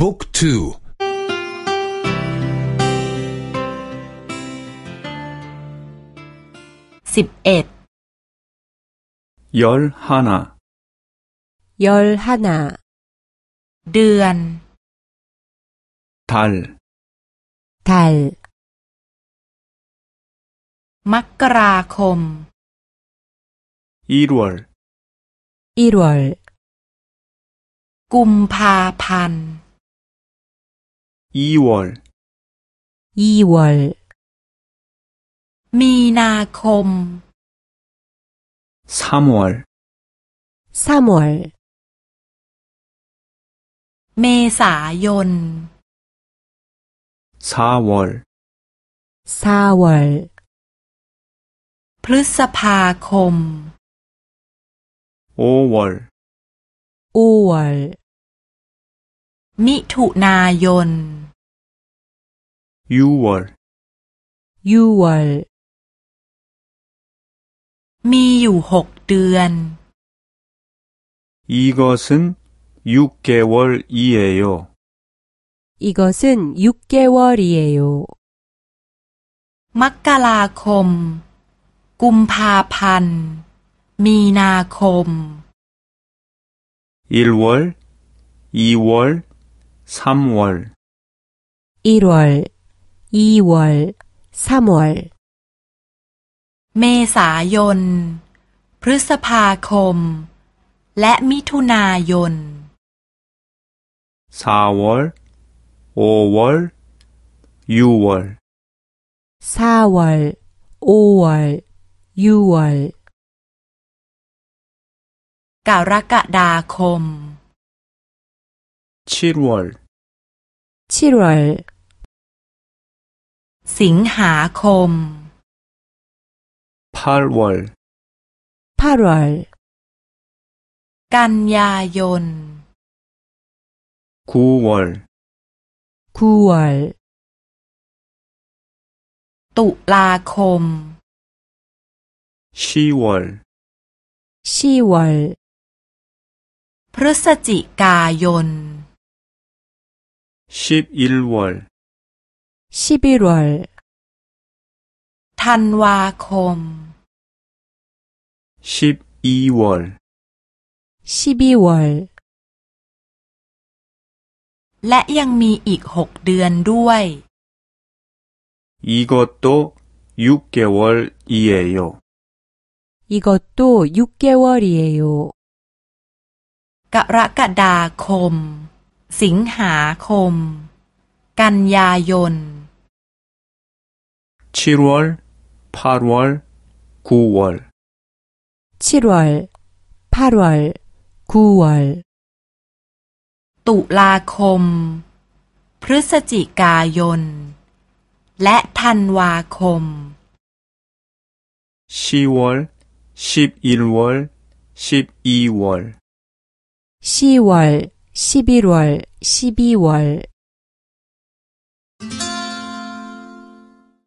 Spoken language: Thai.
บุ๊กทูสิบเอ็ดยลฮานายลฮานาเดือนทัลทัลมกราคมอีรวลอีรวลกุมภาพันธ์ อีวอลอีวอลมีนาคมสามวอลสามวอลเมษายนสาวอลสาวอลพฤษภาคมโอวอลโอวอลมิถุนายน ยูวอลยูวอลมีอยู่หกเดือน이것은6개월이에요 이것은6개월이에요มกราคม กุมภาพันธ์ มีนาคม1월2월3월 1월, 2월, 3월 เมษายน พฤษภาคม และมิถุนายน 4월, 5월, 6월 4월, 5월, 6월 กรกฎาคม 7월 7월 สิงหาคม 8월 8월 กันยายน 9월 9월 ตุลาคม 10월 10월 พฤศจิกายน 11월 11월 ธันวาคม 12월 12월 และยังมีอีกหกเดือนด้วย 이것도6개월이에요 이것도6개월이에요กรกฎาคมสิงหาคม กันยายน 7월8월 9월 7월 8월 9월 ตุลาคม พฤศจิกายน และธันวาคม 10월 11월 12월 10월 11월, 12월